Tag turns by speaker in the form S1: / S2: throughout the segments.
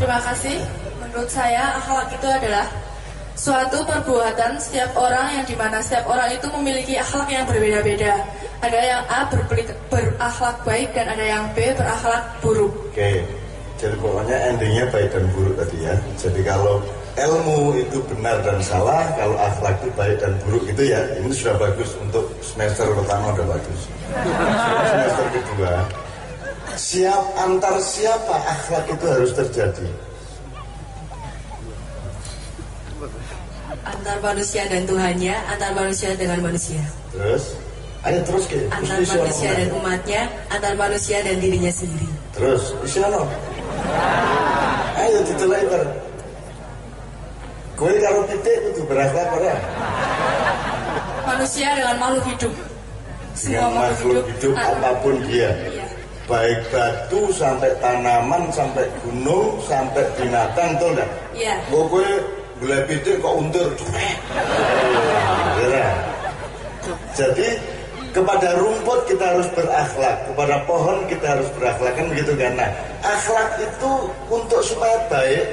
S1: Terima kasih. Menurut saya akhlak itu adalah suatu perbuatan setiap orang yang di mana setiap orang itu memiliki akhlak yang berbeda-beda. Ada yang A berakhlak baik dan ada yang B berakhlak buruk.
S2: Oke, jadi pokoknya endingnya baik dan buruk tadi ya. Jadi kalau ilmu itu benar dan salah, kalau akhlak itu baik dan buruk itu ya, ini sudah bagus untuk semester pertama udah bagus. semester kedua, siap antar siapa akhlak itu harus terjadi.
S3: antar manusia dan Tuhannya, antar manusia dengan manusia,
S2: Terus, ayo terus ke.
S3: antar manusia dan umatnya, antar manusia dan dirinya sendiri.
S2: Terus, ono. Ayo ditulai bar. Kowe karo titik itu berakhlak ora?
S1: Manusia dengan makhluk hidup.
S2: dengan makhluk hidup
S1: Ah,
S2: apa pun dia
S1: Iya.
S2: Baik batu sampai tanaman sampai gunung sampai binatang tuh enggak
S3: Iya.
S2: pokoknya gulai pitik kok untur Ya. jadi kepada rumput kita harus berakhlak kepada pohon kita harus berakhlak kan begitu kan nah akhlak itu untuk supaya baik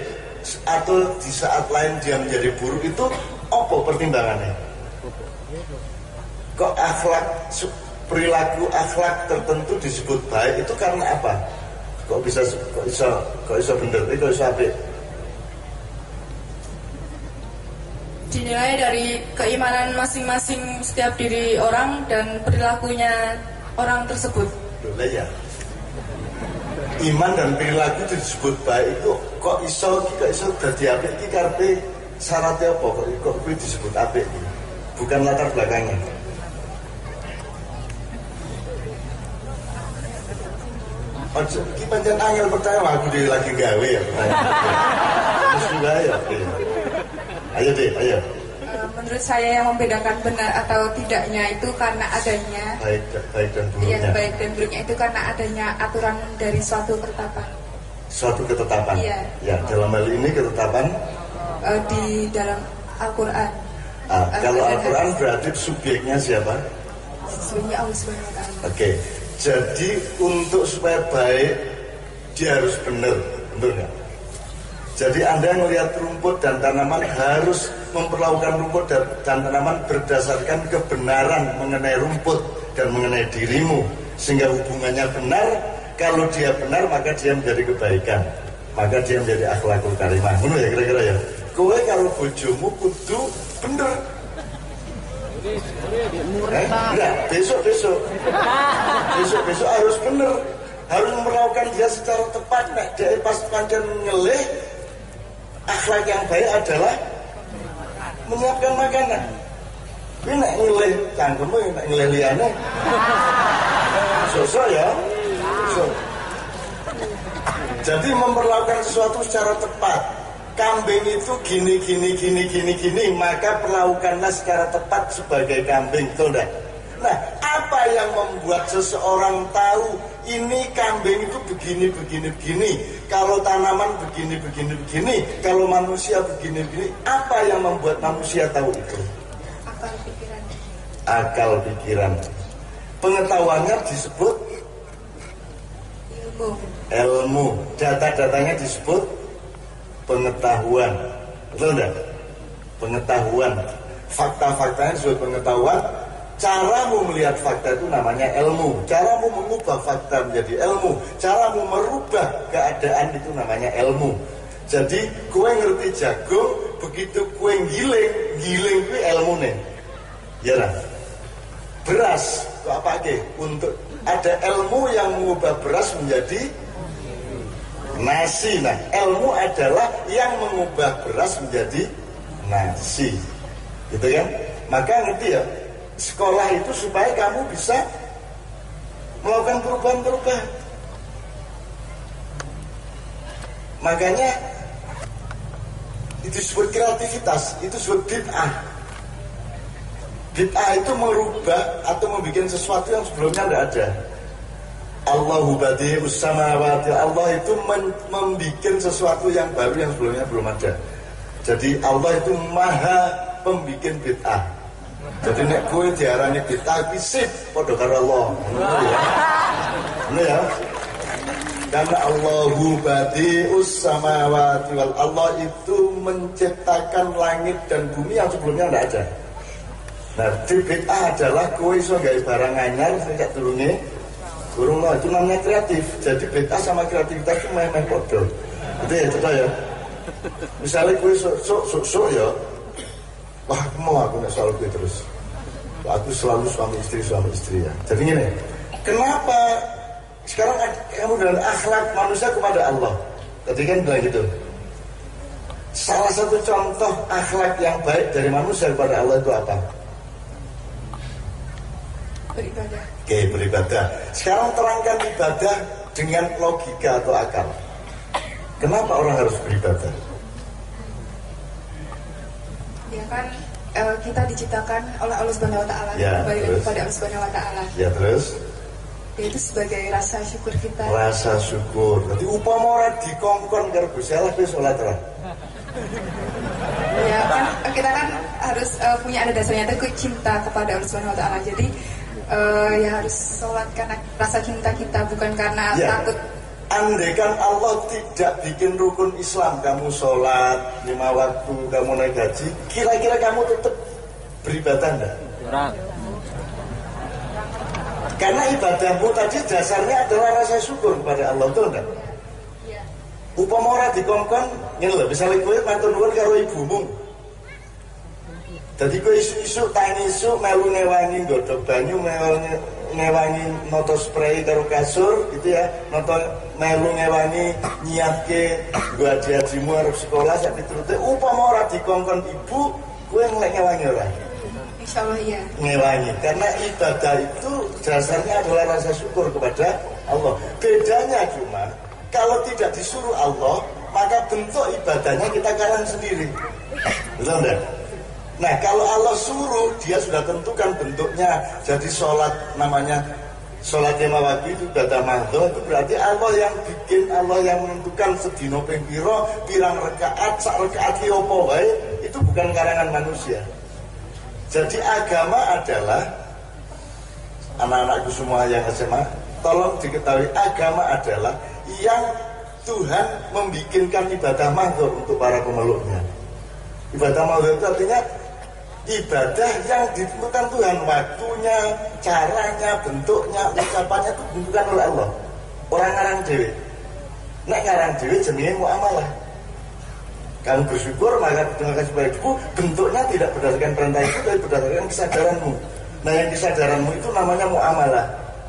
S2: atau di saat lain dia menjadi buruk itu apa pertimbangannya kok akhlak perilaku akhlak tertentu disebut baik itu karena apa? Kok bisa kok bisa kok bisa bener, eh, kok bisa apik?
S1: dinilai dari keimanan masing-masing setiap diri orang dan perilakunya orang tersebut.
S2: Boleh ya. Iman dan perilaku itu disebut baik itu kok iso kok iso dadi apik iki karepe syaratnya apa kok kok disebut apik? Bukan latar belakangnya. Ojo, iki pancen angel aku dhewe lagi gawe ya. Terus juga ya. Ayo deh, ayo.
S4: Eh, Menurut saya yang membedakan benar atau tidaknya itu karena adanya
S2: Baik, baik dan buruknya.
S4: yang baik dan buruknya itu karena adanya aturan dari suatu ketetapan
S2: Suatu ketetapan.
S4: Iya.
S2: Ya, dalam hal ini ketetapan
S4: eh, di dalam Al-Quran.
S2: Ah, kalau Al-Quran berarti subjeknya siapa?
S4: Sebenarnya Allah Subhanahu wa taala.
S2: Oke. Jadi untuk supaya baik dia harus benar, benar nggak? Jadi Anda melihat rumput dan tanaman harus memperlakukan rumput dan, tanaman berdasarkan kebenaran mengenai rumput dan mengenai dirimu sehingga hubungannya benar. Kalau dia benar maka dia menjadi kebaikan, maka dia menjadi akhlakul karimah. Menurut ya kira-kira ya. Kowe kalau bojomu kudu bener. Eh, enggak, besok besok. Besok besok harus bener. Harus memperlakukan dia secara tepat. Nek dia pas pancen ngelih, akhlak yang baik adalah menyiapkan makanan. Tapi nek ngelih cangkemmu, nek ngelih liyane. Sosok ya. So. Jadi memperlakukan sesuatu secara tepat. Kambing itu gini gini gini gini gini, maka perlakukanlah secara tepat sebagai kambing, enggak? Nah, apa yang membuat seseorang tahu ini kambing itu begini begini begini, kalau tanaman begini begini begini, kalau manusia begini begini, apa yang membuat manusia tahu itu?
S4: Akal pikiran.
S2: Akal pikiran. Pengetahuannya disebut
S4: Ilmu.
S2: ilmu data-datanya disebut pengetahuan. Betul enggak pengetahuan. Fakta-faktanya disebut pengetahuan. Caramu melihat fakta itu namanya ilmu. Caramu mengubah fakta menjadi ilmu. Caramu merubah keadaan itu namanya ilmu. Jadi kue ngerti jagung begitu kue giling giling kue ilmu nih. Ya lah beras. Apa ke untuk ada ilmu yang mengubah beras menjadi nasi. Nah, ilmu adalah yang mengubah beras menjadi nasi. Gitu kan? Maka ngerti ya, sekolah itu supaya kamu bisa melakukan perubahan-perubahan. Makanya itu disebut kreativitas, itu disebut bid'ah. Bid'ah itu merubah atau membuat sesuatu yang sebelumnya tidak ada. Allahu badi'us samawati Allah itu membuat sesuatu yang baru yang sebelumnya belum ada. Jadi Allah itu maha pembikin bid'ah. Jadi nek kue diarani bid'ah iki sip padha karo Allah. Ngono ya. Karena Allahu badi'us samawati wal Allah itu menciptakan langit dan bumi yang sebelumnya tidak ada. Nah, di bid'ah adalah kowe iso gawe barang anyar sing sak durung no, itu namanya kreatif. Jadi bid'ah sama kreativitas itu main-main podo. Itu ya, contoh ya. Misalnya kowe sok sok sok sok ya. Wah, aku mau aku nek soal kowe terus. Aku selalu suami istri suami istri ya. Jadi gini, kenapa sekarang kamu dengan akhlak manusia kepada Allah. Tadi kan bilang gitu. Salah satu contoh akhlak yang baik dari manusia kepada Allah itu apa?
S4: Beribadah.
S2: Oke, beribadah. Sekarang terangkan ibadah dengan logika atau akal. Kenapa orang harus beribadah?
S4: Ya kan eh, kita diciptakan oleh Allah Subhanahu wa taala
S2: Ya,
S4: kembali
S2: terus?
S4: kepada Allah Subhanahu wa taala.
S2: Ya terus
S4: Yaitu sebagai rasa syukur kita.
S2: rasa syukur. Nanti upama ora dikongkon karo Gusti Allah kowe salat ora.
S4: Ya kan kita kan harus eh, punya ada dasarnya itu cinta kepada Allah Subhanahu wa taala. Jadi eh, ya harus sholat karena rasa cinta kita bukan karena
S2: Ya.
S4: takut
S2: Andaikan Allah tidak bikin rukun Islam, kamu sholat lima waktu, kamu naik haji, kira-kira kamu tetap beribadah enggak? Karena ibadahmu tadi dasarnya adalah rasa syukur kepada Allah, betul enggak? Upama ora dikongkon, ngene lho, misalnya kowe matur nuwun karo ibumu. Dadi kowe isu-isu tangi isu melu ngewangi godhog banyu, melu ngewangi noto spray karo kasur gitu ya, noto melu ngewangi nyiapke gua aji-ajimu arep sekolah sak piturute upama ora dikongkon ibu, kowe ngelek ngewangi ora?
S4: insya Allah iya.
S2: ngewangi karena ibadah itu dasarnya adalah rasa syukur kepada Allah bedanya cuma kalau tidak disuruh Allah maka bentuk ibadahnya kita karang sendiri betul enggak? Nah kalau Allah suruh dia sudah tentukan bentuknya jadi sholat namanya sholat lima waktu itu ibadah mahdoh itu berarti Allah yang bikin Allah yang menentukan sedino ping piro pirang rekaat sak rekaat ki opo wae itu bukan karangan manusia jadi agama adalah anak-anakku semua yang SMA, tolong diketahui agama adalah yang Tuhan membikinkan ibadah mahdoh untuk para pemeluknya. Ibadah mahdoh itu artinya ibadah yang ditentukan Tuhan waktunya, caranya, bentuknya, ucapannya itu ditentukan oleh Allah. Orang ngarang dewi. Nek ngarang dewi jenenge muamalah. Kamu bersyukur maka dengan kasih baikku bentuknya tidak berdasarkan perintah itu tapi berdasarkan kesadaranmu. Nah yang kesadaranmu itu namanya muamalah,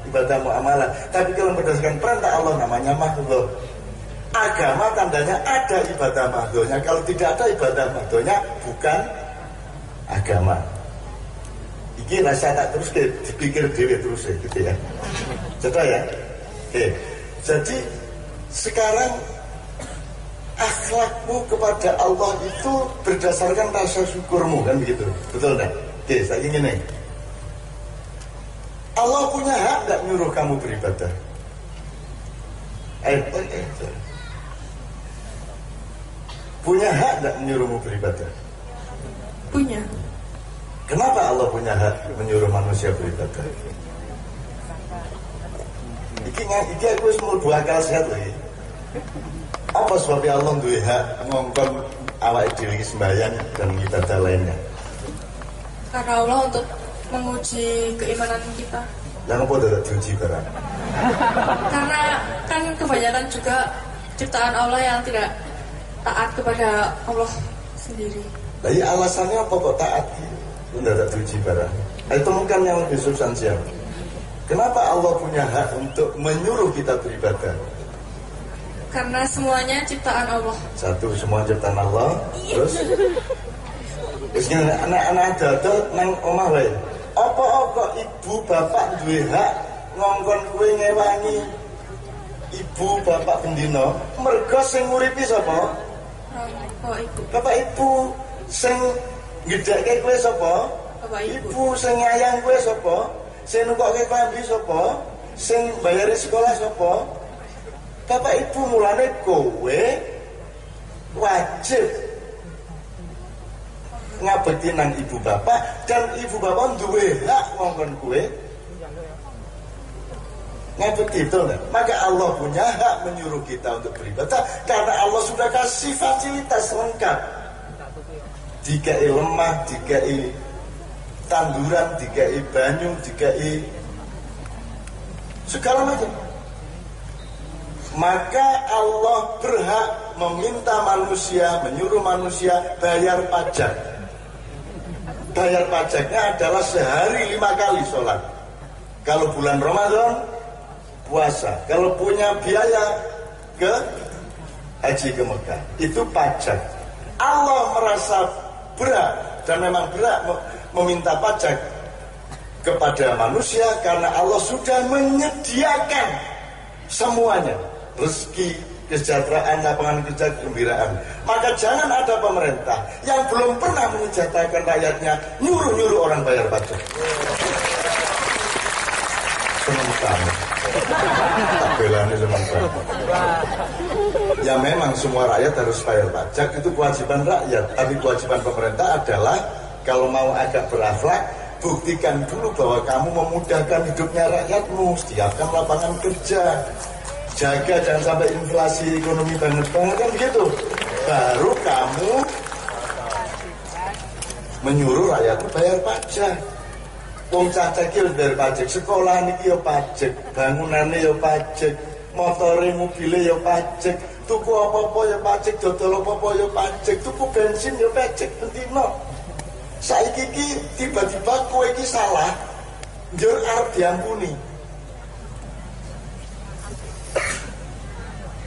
S2: ibadah muamalah. Tapi kalau berdasarkan perintah Allah namanya makhluk. Agama tandanya ada ibadah mahdohnya. Kalau tidak ada ibadah mahdohnya bukan agama. Iki rasa tak terus ke dipikir dewi terus ya gitu ya. Coba ya. Oke. Jadi sekarang akhlakmu kepada Allah itu berdasarkan rasa syukurmu kan begitu betul enggak? Oke saya ingin nih Allah punya hak nggak nyuruh kamu beribadah eh, eh, eh. punya hak nggak menyuruhmu beribadah
S1: Punya.
S2: kenapa Allah punya hak menyuruh manusia beribadah iki iki aku semua dua akal sehat lagi apa sebabnya Allah duwe hak ngongkon awak iki sembahyang dan ibadah lainnya
S1: Karena Allah untuk menguji keimanan kita.
S2: yang apa tidak diuji barang
S1: Karena kan kebanyakan juga ciptaan Allah yang tidak taat kepada Allah sendiri.
S2: Lah iya alasannya apa kok taat? Tidak diuji barang. Nah, itu mungkin yang lebih substansial. Kenapa Allah punya hak untuk menyuruh kita beribadah?
S1: Karena semuanya ciptaan Allah.
S2: satu semua ciptaan Allah. Terus? Terus anak-anak ada nang omah wae apa kok ibu bapak duwe hak ngongkon kue ngewangi? Ibu bapak bendino mergo sing nguripi sapa?
S1: Oh, ibu.
S2: bapak ibu sing gedhekke sapa
S1: Bapak ibu.
S2: sing nyayang kue sapa sing nukokke klambi sapa sing bayari sekolah sapa bapak ibu mulane kowe wajib ngabekti nang ibu bapak dan ibu bapak duwe hak ngongkon kue Ngapet enggak? Maka Allah punya hak menyuruh kita untuk beribadah karena Allah sudah kasih fasilitas lengkap. Dikai lemah, dikai tanduran, dikai banyu, dikai segala macam. Maka Allah berhak meminta manusia, menyuruh manusia bayar pajak. Bayar pajaknya adalah sehari lima kali sholat. Kalau bulan Ramadan, puasa. Kalau punya biaya ke haji ke Mekah, itu pajak. Allah merasa berat. Dan memang berat meminta pajak kepada manusia karena Allah sudah menyediakan semuanya. Rezeki kesejahteraan lapangan kerja kegembiraan. Maka jangan ada pemerintah yang belum pernah menyejahterakan rakyatnya nyuruh-nyuruh orang bayar pajak. Seneng seneng banget ya memang semua rakyat harus bayar pajak. Itu kewajiban rakyat. Tapi kewajiban pemerintah adalah kalau mau agak berakhlak buktikan dulu bahwa kamu memudahkan hidupnya rakyatmu. Sediakan lapangan kerja. Jaga jangan sampai inflasi ekonomi banget. Banget kan begitu? Baru kamu menyuruh rakyat bayar pajak Wong caca iki bayar pajak, sekolah niki yo pajak, bangunane yo pajak, motore mobile yo pajak, tuku apa-apa yo pajak, dodol apa-apa yo pajak, tuku bensin yo pajak bentino. Saiki iki tiba-tiba kowe iki salah, njur arep diampuni.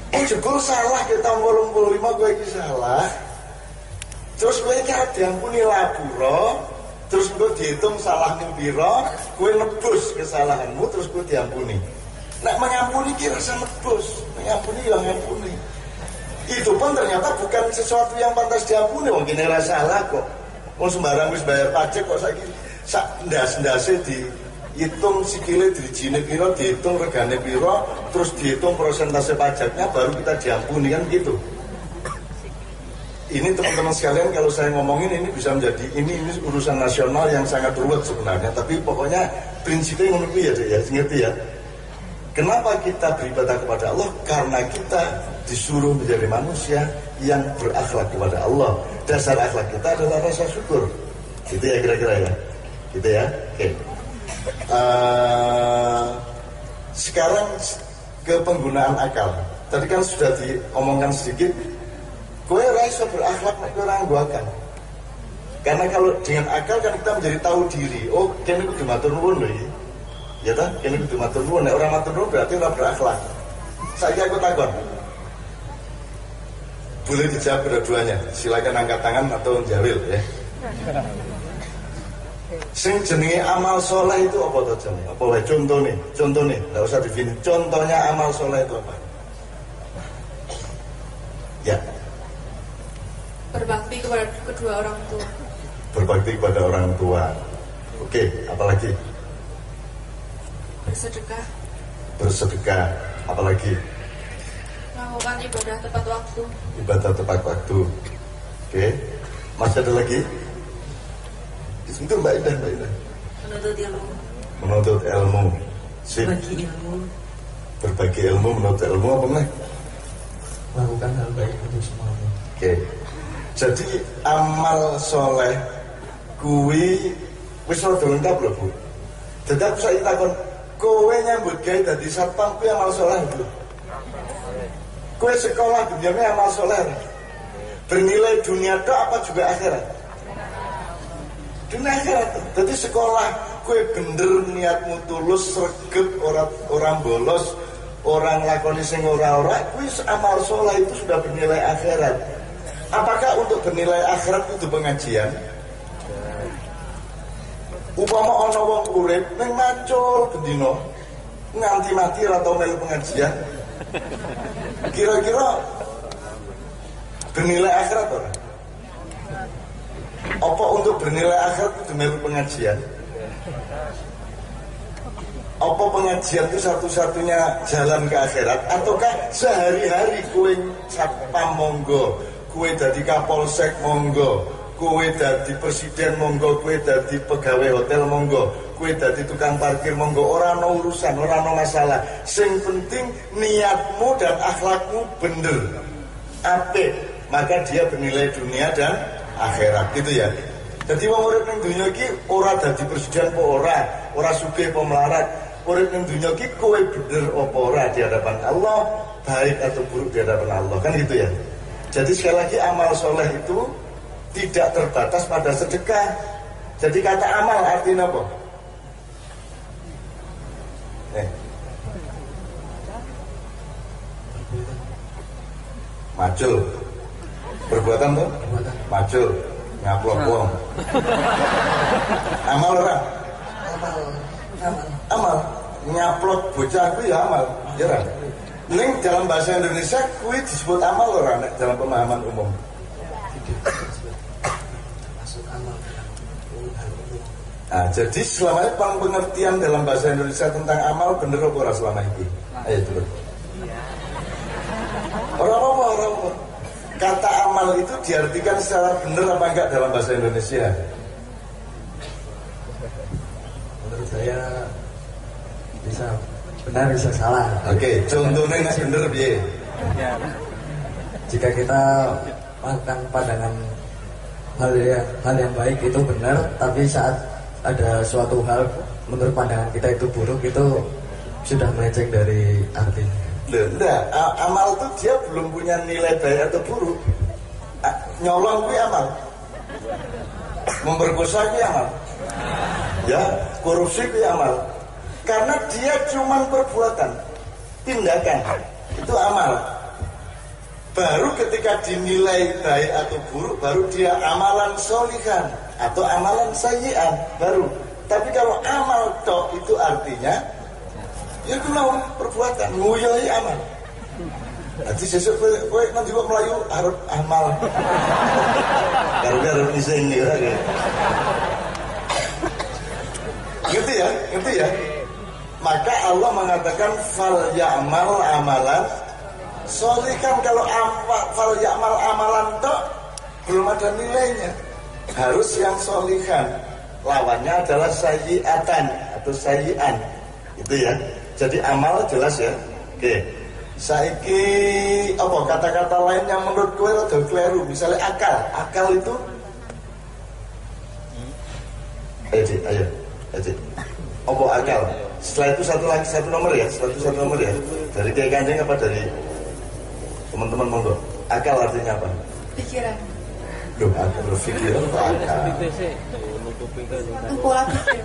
S2: Eh jebul salah kita tahun 85 kowe iki salah. Terus kowe iki arep diampuni lapuro, terus gue dihitung salahmu piro, gue nebus kesalahanmu, terus gue diampuni. Nah mengampuni kira rasa nebus, mengampuni yang ngampuni. Itu pun ternyata bukan sesuatu yang pantas diampuni, mungkin rasa salah kok. Mau sembarang wis bayar pajak kok saya sak ndas ndase di hitung sikile jine piro, dihitung regane piro, terus dihitung persentase pajaknya, baru kita diampuni kan gitu ini teman-teman sekalian kalau saya ngomongin ini bisa menjadi ini ini urusan nasional yang sangat ruwet sebenarnya. Tapi pokoknya prinsipnya menurut ya ya. Ngerti ya? Kenapa kita beribadah kepada Allah? Karena kita disuruh menjadi manusia yang berakhlak kepada Allah. Dasar akhlak kita adalah rasa syukur. Gitu ya kira-kira ya? Gitu ya? Oke. Okay. uh, sekarang ke penggunaan akal. Tadi kan sudah diomongkan sedikit Gue rasa berakhlak nek orang guakan. Karena kalau dengan akal kan kita menjadi tahu diri. Oh, kini kudu matur nuwun loh ya. Ya tak? Kini kudu matur nuwun. Nek orang matur nuwun berarti orang berakhlak. Saya aku takon. Boleh dijawab kedua-duanya. Silakan angkat tangan atau jawil ya. Sing jenenge amal soleh itu apa tuh jenenge? Apa wae? Contoh nih, enggak usah definisi. Contohnya amal soleh itu apa? Ya,
S1: Berbakti kepada kedua orang tua.
S2: Berbakti kepada orang tua. Oke, apalagi?
S1: Bersedekah.
S2: Bersedekah. Apalagi?
S1: Melakukan ibadah tepat waktu.
S2: Ibadah tepat waktu. Oke. Masih ada lagi? Itu Mbak Indah, Mbak Indah.
S3: Menuntut ilmu.
S2: Menuntut ilmu. Sip.
S3: Berbagi ilmu.
S2: Berbagi ilmu, menuntut ilmu apa nih?
S5: Melakukan hal baik
S2: Oke. Jadi amal soleh kuwi wis rada lengkap lho Bu. Tetap saya takon kowe nyambut gawe dadi satpam kuwi amal soleh Bu. Kowe sekolah dunia amal soleh. Bernilai dunia itu apa juga akhirat? Dunia akhirat. Jadi sekolah kue bener niatmu tulus sregep orang orang bolos orang lakoni sing ora-ora kuwi amal itu sudah bernilai akhirat Apakah untuk bernilai akhirat itu pengajian? Upama ana wong urip ning macul bendina nganti mati ora tau melu pengajian. Kira-kira bernilai akhirat ora? Apa untuk bernilai akhirat itu melu pengajian? Apa pengajian itu satu-satunya jalan ke akhirat? Ataukah sehari-hari kue satpam monggo kue dadi kapolsek monggo kue dadi presiden monggo kue dadi pegawai hotel monggo kue dadi tukang parkir monggo? Ora no urusan ora no masalah. Sing penting niatmu dan akhlakmu bener. Apik. Maka dia bernilai dunia dan akhirat gitu ya. Jadi wong urip ning dunia iki ora dadi presiden apa ora? Ora sugih melarat urip ning dunia iki kowe bener apa ora di hadapan Allah baik atau buruk di hadapan Allah kan gitu ya jadi sekali lagi amal soleh itu tidak terbatas pada sedekah jadi kata amal artinya apa? Eh. Macul. Perbuatan tuh? Macul. Ngaplok wong. amal ora?
S5: Amal, amal.
S2: Nyaplok bocah kuwi ya amal. Ya ora? Ning dalam bahasa Indonesia kuwi disebut amal ora nek dalam pemahaman umum. Nah, jadi selama ini pengertian dalam bahasa Indonesia tentang amal bener apa ora selama ini? Ayo dulu. Orang apa apa? Kata amal itu diartikan secara benar apa enggak dalam bahasa Indonesia?
S5: Menurut saya bisa benar bisa salah.
S2: Oke, contohnya nggak bener biye.
S5: Jika kita melakukan pandangan hal yang hal yang baik itu benar, tapi saat ada suatu hal menurut pandangan kita itu buruk itu sudah melenceng dari artinya.
S2: Loh, enggak, A- amal itu dia belum punya nilai baik atau buruk. Nyolong kuwi amal. Memperkosa kuwi amal. Ya, korupsi kuwi amal. Karena dia cuma perbuatan, tindakan. Itu amal. Baru ketika dinilai baik atau buruk, baru dia amalan solihan atau amalan sayyian baru. Tapi kalau amal tok itu artinya ya itu mau perbuatan nguyoi amal nanti sesuk kowe nanti kok melayu harap amal kalau dia harap iseng nih ya ngerti ya? Ngerti ya? Maka Allah mengatakan fal ya'mal amalan. Solikan kalau amal fal ya'mal amalan tok belum ada nilainya. Harus yang solikan lawannya adalah sayyiatan atau sayyian itu ya? Jadi amal jelas ya? Oke. Saiki apa kata-kata lain yang menurut kowe rada keliru? Misalnya akal. Akal itu? Ayo Dik, ayo apa akal? Setelah itu satu lagi satu nomor ya? Setelah itu satu nomor ya? Dari kayak kanjeng apa dari teman-teman monggo? Akal artinya apa?
S4: Pikiran.
S2: Loh, aku berpikir apa akal?
S4: Itu pola pikir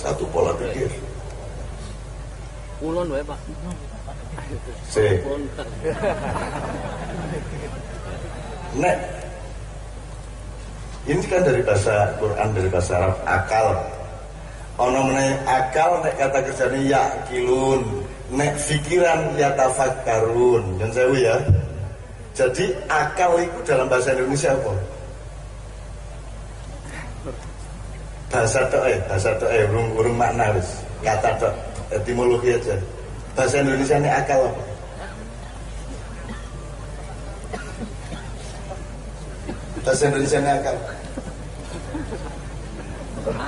S2: satu pola pikir.
S6: Kulon wae, Pak.
S2: C Nek ini kan dari bahasa Quran dari bahasa Arab akal. Ono meneh akal nek kata kerjane ya kilun, nek pikiran ya tafakkarun. Yang saya ya. Jadi akal itu dalam bahasa Indonesia apa? Bahasa tok eh, bahasa tok eh, urung urung makna wis. Kata tok, etimologi aja. Bahasa Indonesia ini akal apa? Bahasa Indonesia ini akal.
S5: Akal.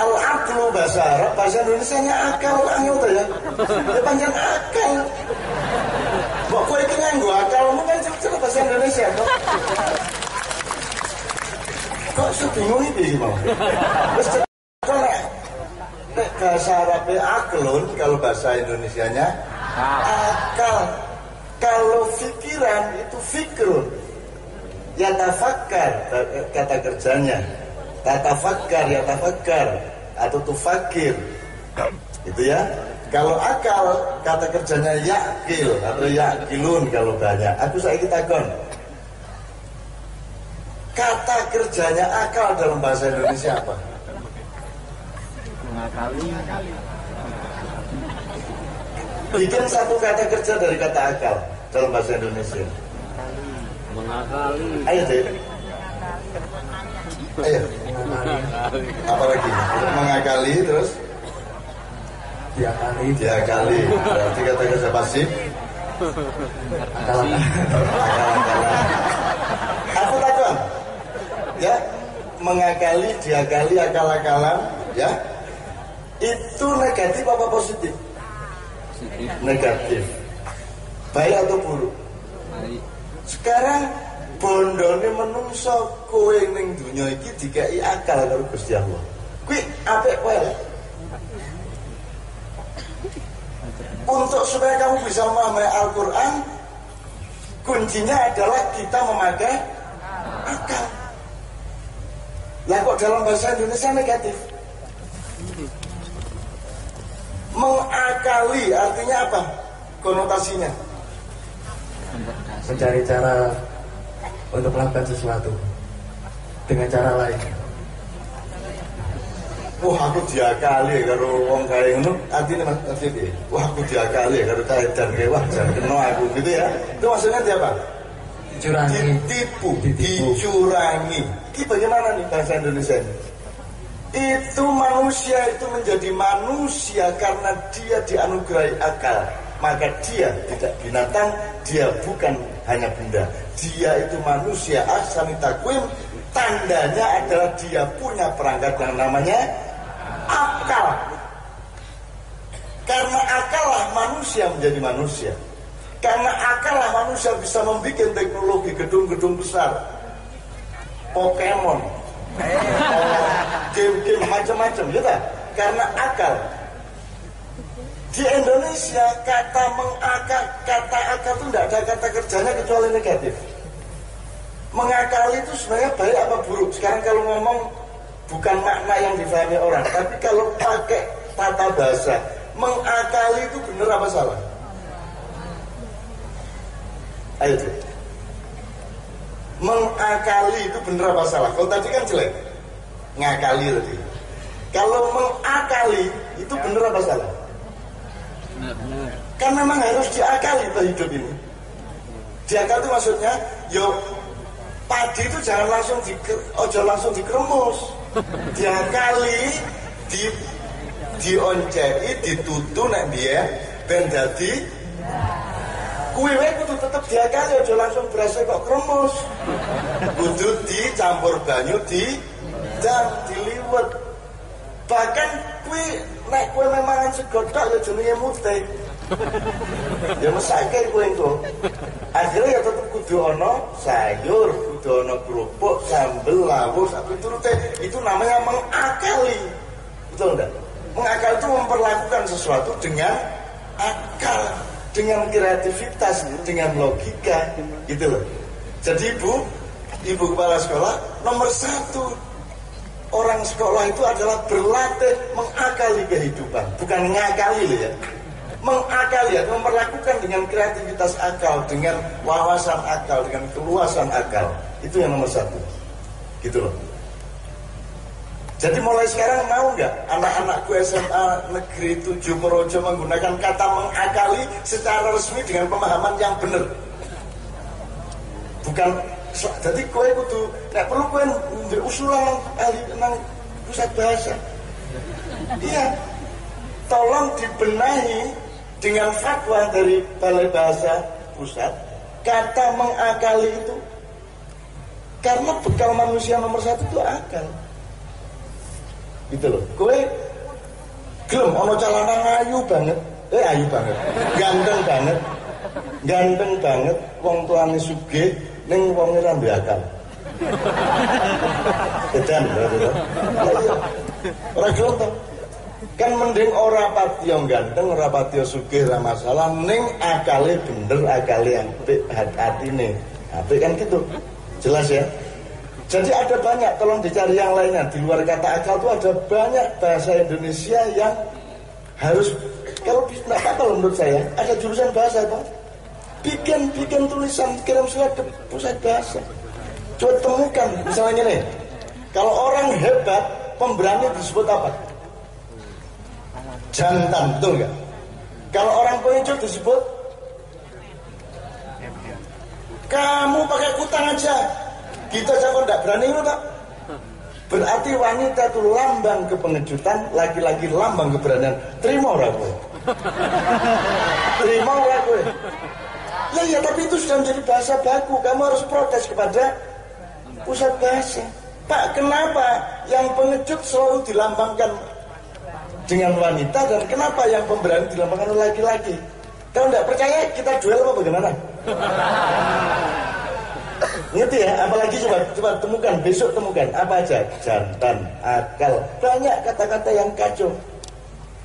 S2: Al aklu bahasa Arab, bahasa Indonesia nya akal angel tuh ya. Ya panjang akal. Mbok kowe iki nganggo akalmu kan jelas bahasa Indonesia kok. Kok iso bingung iki mau? Nek bahasa Arabnya aklun kalau bahasa Indonesianya akal. Kalau pikiran itu fikrun. Ya tafakkar kata kerjanya. Tatafakkar ya tafakkar atau tufakir. Itu ya. Kalau akal kata kerjanya yakil atau yakilun kalau banyak. Aku saya kita kon. Kata kerjanya akal dalam bahasa Indonesia apa?
S6: Mengakali.
S2: Bikin satu kata kerja dari kata akal dalam bahasa Indonesia.
S6: Mengakali.
S2: Ayo deh. Ayo.
S6: Mengakali.
S2: Apalagi mengakali terus
S5: Diakali.
S2: diakali. Berarti kata kerja pasif
S5: Akal-akalan.
S2: Aku takon. Ya, mengakali, diakali, akal-akalan, ya. Itu negatif apa positif? Negatif. Baik atau buruk?
S6: Baik.
S2: Sekarang bondone menungso kowe ning dunya iki dikai akal karo Gusti Allah. Kuwi apik kowe. lah. Untuk supaya kamu bisa memahami Al-Quran Kuncinya adalah kita memakai akal Lah kok dalam bahasa Indonesia negatif Mengakali artinya apa? Konotasinya
S5: Mencari cara untuk melakukan sesuatu dengan cara lain.
S2: Wah aku diakali karo wong kaya ngono artinya mas arti piye? Wah aku diakali karo dan kayak wah jan kena aku gitu ya. Itu maksudnya dia apa?
S5: Dicurangi.
S2: Ditipu,
S5: Ditipu.
S2: dicurangi. Ini bagaimana nih bahasa Indonesia ini? Itu manusia itu menjadi manusia karena dia dianugerahi akal. Maka dia tidak binatang, dia bukan hanya benda. Dia itu manusia ahsani takwim. Tandanya adalah dia punya perangkat yang namanya akal. Karena akal lah manusia menjadi manusia. Karena akal lah manusia bisa membuat teknologi gedung-gedung besar. Pokemon, game-game macam-macam gitu karena akal. Di Indonesia kata mengakal kata akal itu tidak ada kata kerjanya kecuali negatif. Mengakali itu sebenarnya baik apa buruk? Sekarang kalau ngomong bukan makna yang difahami orang tapi kalau pakai tata bahasa mengakali itu benar apa salah? Ayo Dek. Mengakali itu benar apa salah? Kalau tadi kan jelek. Ngakali tadi. Kalau mengakali itu benar apa salah? Kan memang harus diakali tuh hidup ini. Diakal itu maksudnya yo padi itu jangan langsung di ojo langsung dikeremus. Diakali di dionceri ditutu nek dia ben dadi kuwi wae kudu tetep diakali ojo langsung berasa kok kremus. Kudu dicampur banyu di dan diliwet. Bahkan kuwi nek kowe memang sego tok ya jenenge mute. Ya mesake kowe engko. Akhirnya ya tetep kudu ana sayur kudu ana kerupuk sambel lawuh sak piturute itu namanya mengakali. Betul enggak mengakal itu memperlakukan sesuatu dengan akal dengan kreativitas dengan logika gitu loh. Jadi ibu ibu kepala sekolah nomor satu orang sekolah itu adalah berlatih mengakali kehidupan. Bukan ngakali loh ya. Mengakali ya memperlakukan dengan kreativitas akal dengan wawasan akal dengan keluasan akal. Itu yang nomor satu. Gitu loh jadi mulai sekarang mau nggak anak-anakku SMA negeri 7 Projo menggunakan kata mengakali secara resmi dengan pemahaman yang benar? Bukan jadi kowe kudu nek perlu kowe ndek usulan ahli nang pusat bahasa. Iya. Tolong dibenahi dengan fatwa dari balai bahasa pusat kata mengakali itu. Karena bekal manusia nomor satu itu akal gitu loh kowe gelem ono calana ayu banget eh ayu banget ganteng banget ganteng banget wong tuane sugih ning wong ora duwe akal Edan. Lah iya. Ora gelem toh. Kan mending ora patiya ganteng, ora patiya sugih ora masalah, ning akale bener, akale apik hatine. Apik kan gitu. Jelas ya? Jadi ada banyak, tolong dicari yang lainnya. Di luar kata akal itu ada banyak bahasa Indonesia yang harus kalau apa-apa loh menurut saya. Ada jurusan bahasa Pak bikin bikin tulisan kirim surat ke pusat bahasa. Coba temukan misalnya gini. Kalau orang hebat pemberani disebut apa? Jantan betul nggak? Kalau orang pengecut disebut kamu pakai kutang aja kita kok nggak berani itu tak berarti wanita itu lambang kepengejutan laki-laki lambang keberanian terima orang kowe? Terima ora kowe? Ya ya tapi itu sudah menjadi bahasa baku. Kamu harus protes kepada pusat bahasa. Pak, kenapa yang pengecut selalu dilambangkan dengan wanita dan kenapa yang pemberani dilambangkan laki-laki? Kalau tidak percaya kita duel apa bagaimana? Ngerti ya? Apalagi coba coba temukan besok temukan. Apa aja? Jantan, akal, banyak kata-kata yang kacau,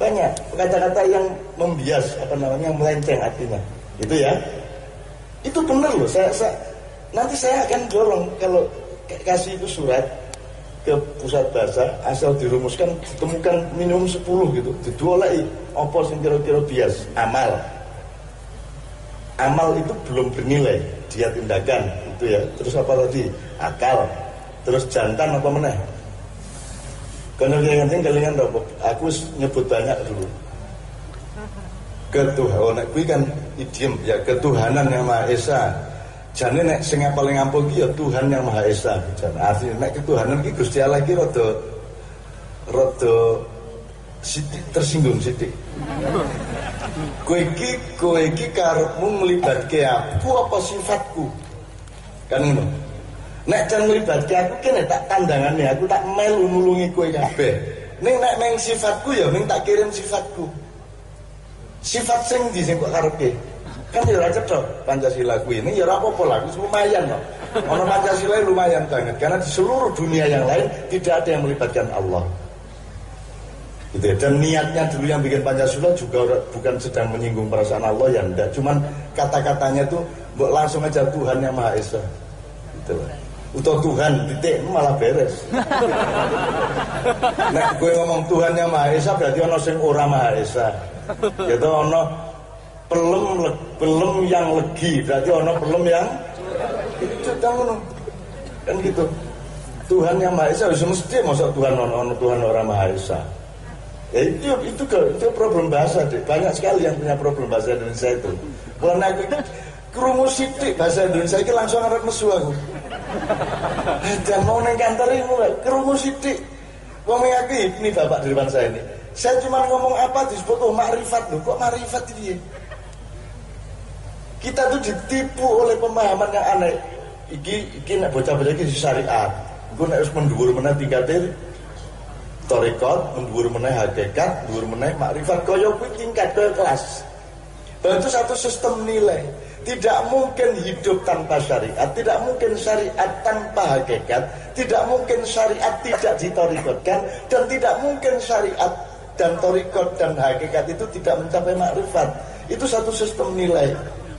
S2: banyak kata-kata yang membias apa namanya melenceng artinya. Itu ya? Itu benar loh. Saya, saya nanti saya akan dorong kalau kasih itu surat ke pusat bahasa asal dirumuskan ditemukan minimum 10 gitu. Diduolai opo sing kira-kira bias? Amal. Amal itu belum bernilai. Dia tindakan itu ya. Terus apa tadi akal. Terus jantan apa meneh? Karena kelingan kelingan apa aku nyebut banyak dulu. Ketuhanan. Oh, kan idiom ya ketuhanan yang maha esa. Jane nek sing paling ampuh ki ya Tuhan yang Maha Esa. Jan arti nek ketuhanan ki Gusti Allah ki rada rada tersinggung sithik. Kowe iki kowe iki karepmu aku apa sifatku kan ngono. Nek jan nglibatke aku kene tak tandangane aku tak melu nulungi kowe kabeh. Ning nek ning sifatku ya ning tak kirim sifatku. Sifat sing di sing kok karepe? Kan ya ora cocok Pancasila ku ini ya ora apa-apa lah lumayan kok. Ono Pancasila lumayan banget karena di seluruh dunia yang lain tidak ada yang melibatkan Allah. Gitu ya. dan niatnya dulu yang bikin Pancasila juga bukan sedang menyinggung perasaan Allah ya enggak cuman kata-katanya tuh langsung aja Tuhan yang Maha Esa. Gitu Utuh Tuhan titik malah beres. Nah gue ngomong Tuhan yang Maha Esa berarti ono sing ora Maha Esa. Gitu ono pelem pelem yang legi berarti ono pelem yang itu ngono. Kan gitu. Tuhan yang Maha Esa bisa mesti masuk Tuhan ono, ono Tuhan orang Maha Esa. Ya itu itu itu problem bahasa deh banyak sekali yang punya problem bahasa Indonesia itu. Kalau aku sidik bahasa Indonesia ini langsung ngarep mesu aku. Dan mau neng kantor ini mulai. Kerumus sidik Wong ini bapak di depan saya ini. Saya cuma ngomong apa disebut oh makrifat. Loh kok makrifat ini kita tuh ditipu oleh pemahaman yang aneh. Iki iki nek bocah-bocah iki syariat. Iku nek wis mendhuwur meneh tingkate torikot, mendhuwur meneh hakikat, mendhuwur meneh makrifat. Kuwi tingkat kaya kelas. Dan itu satu sistem nilai. Tidak mungkin hidup tanpa syariat, tidak mungkin syariat tanpa hakikat, tidak mungkin syariat tidak ditorikotkan, dan tidak mungkin syariat dan torikot dan hakikat itu tidak mencapai makrifat. Itu satu sistem nilai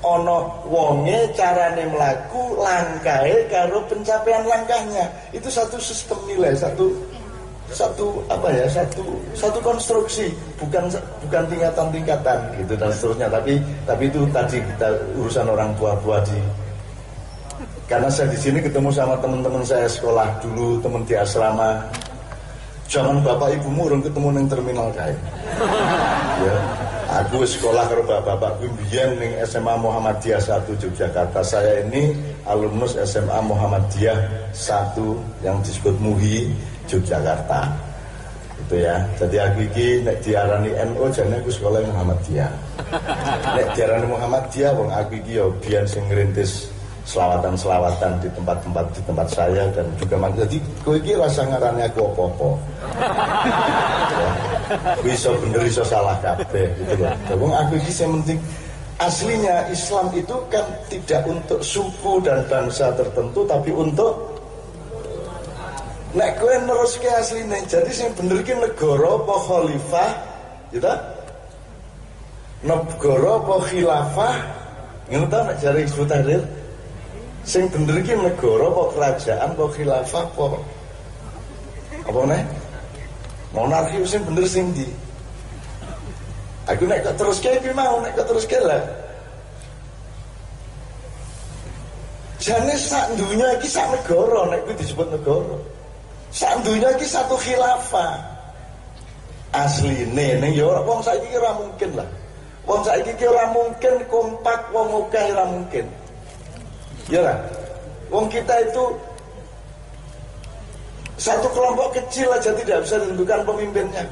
S2: ono wonge carane melaku langkahe karo pencapaian langkahnya itu satu sistem nilai satu satu apa ya satu satu konstruksi bukan bukan tingkatan tingkatan gitu dan seterusnya. Tapi tapi itu tadi kita urusan orang tua tua di karena saya di sini ketemu sama teman-teman saya sekolah dulu teman di asrama. Jangan bapak ibu murung ketemu neng terminal kayak ya Aku sekolah karo bapak-bapak biyen ning SMA Muhammadiyah 1 Yogyakarta. Saya ini alumnus SMA Muhammadiyah 1 yang disebut MUHI Yogyakarta. Itu ya. Jadi aku iki nek diarani NU jane aku sekolah Muhammadiyah. Nek diarani Muhammadiyah wong aku yo biyen sing selawatan-selawatan di tempat-tempat di tempat saya dan juga jadi kowe iki rasa ngarani aku apa-apa. bisa bener bisa salah kabeh gitu loh. Wong aku iki sing penting aslinya Islam itu kan tidak untuk suku dan bangsa tertentu tapi untuk nek kowe neruske asline jadi sing bener iki negara apa khalifah gitu negara apa khilafah? Ngono ta nek jare Hizbut Tahrir? Sing bener iki negara apa kerajaan apa khilafah apa? Apa nih monarki sing bener sing di aku nek kok terus kayak mau nek kok terus lah. Jane sak dunia iki sak negara nek kuwi disebut negara sak dunia iki satu khilafah. Asline ning ya wong saiki ora mungkin lah. Wong saiki ora mungkin kompak wong akeh ora mungkin. Ya lah. Wong kita itu satu kelompok kecil aja tidak bisa ditentukan pemimpinnya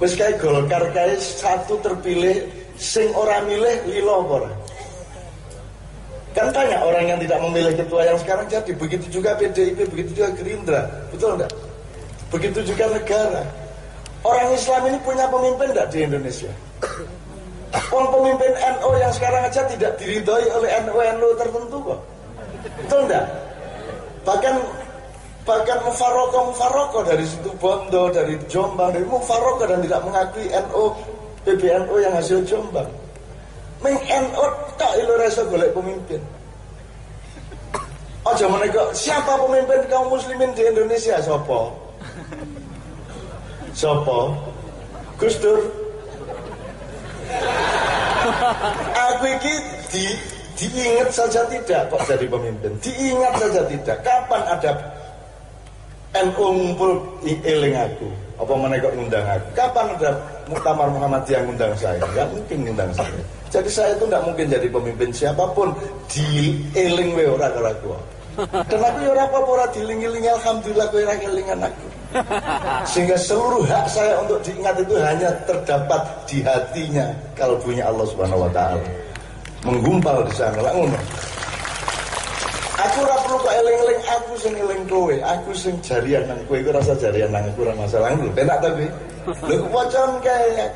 S2: kae Golkar kae satu terpilih sing ora milih lilo apa ora? Kan banyak orang yang tidak memilih ketua yang sekarang jadi. Begitu juga PDIP, begitu juga Gerindra. Betul enggak? Begitu juga negara. Orang Islam ini punya pemimpin enggak di Indonesia? Pun pemimpin NU yang sekarang aja tidak diridhoi oleh NU-NU tertentu kok. Betul enggak? Bahkan bahkan mufarokoh mufarokoh dari situ Bondo, dari Jombang, dari mufarokoh dan tidak mengakui NU PBNU yang hasil Jombang. Meng NU tak ilo rasa golek pemimpin. Aja menika siapa pemimpin kaum muslimin di Indonesia sopo? Sopo? Gus Dur. Aku iki di diingat saja tidak kok jadi pemimpin. Diingat saja tidak. Kapan ada NU ngumpul eling aku? Apa kok ngundang aku? Kapan ada Muktamar Muhammadiyah ngundang saya? Gak mungkin ngundang saya. Jadi saya itu nggak mungkin jadi pemimpin siapa pun di eling we ora kalau aku. Dan aku ya apa-apa ora diling-iling alhamdulillah kowe ora kelingan aku. Sehingga seluruh hak saya untuk diingat itu hanya terdapat di hatinya kalau punya Allah Subhanahu wa taala. Menggumpal di sana lah ngono. Aku ora perlu kok eling-eling aku sing eling kowe, aku sing jarian nang kowe iku rasa jarian nang aku ora masalah lho. Penak ta kowe? Lho kepocon kae.